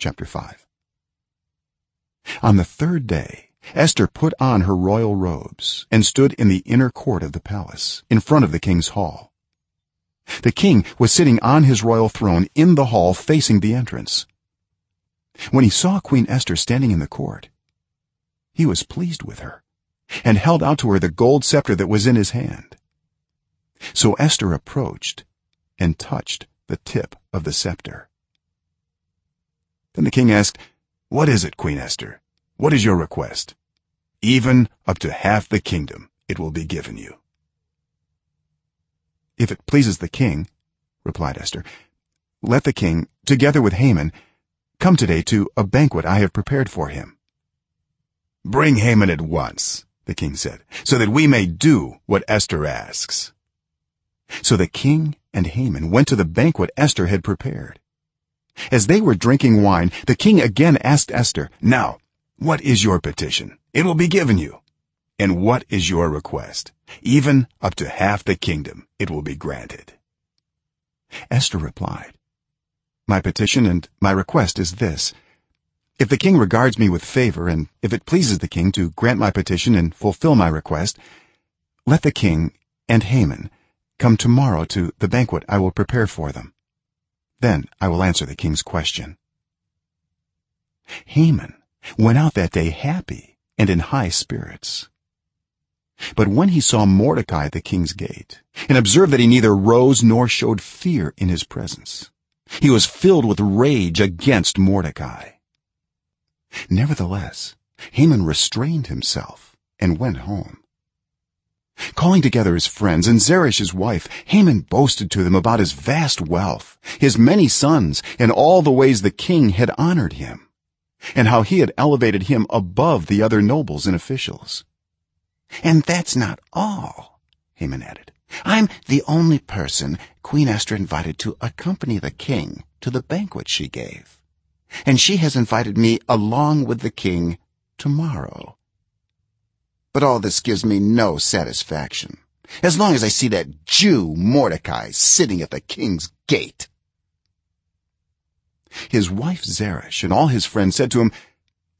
chapter 5 on the third day esther put on her royal robes and stood in the inner court of the palace in front of the king's hall. The king was sitting on his royal throne in the hall facing the entrance. When he saw queen esther standing in the court he was pleased with her and held out to her the gold scepter that was in his hand. So esther approached and touched the tip of the scepter then the king asked what is it queen esther? What is your request? Even up to half the kingdom it will be given you. If it pleases the king replied esther let the king together with haman come today to a banquet i have prepared for him. Bring haman at once the king said so that we may do what esther asks. So the king and haman went to the banquet esther had prepared as they were drinking wine the king again asked esther now what is your petition? It will be given you. And what is your request? Even up to half the kingdom it will be granted. Esther replied my petition and my request is this. If the king regards me with favor and if it pleases the king to grant my petition and fulfill my request let the king and haman come tomorrow to the banquet i will prepare for them then i will answer the king's question. Haman went out that day happy and in high spirits. But when he saw mordecai at the king's gate and observed that he neither rose nor showed fear in his presence he was filled with rage against mordecai. Nevertheless haman restrained himself and went home calling together his friends and zeresh his wife haman boasted to them about his vast wealth his many sons and all the ways the king had honored him and how he had elevated him above the other nobles and officials. And that's not all haman added. I'm the only person queen esther invited to accompany the king to the banquet she gave. And she has invited me along with the king tomorrow but all this gives me no satisfaction. As long as i see that jew mordecai sitting at the king's gate. His wife zeresh and all his friends said to him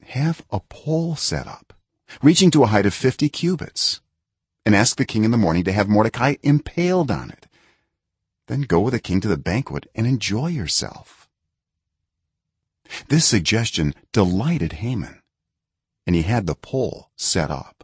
have a pole set up reaching to a height of 50 cubits and ask the king in the morning to have mordecai impaled on it. Then go with the king to the banquet and enjoy yourself. This suggestion delighted haman and he had the pole set up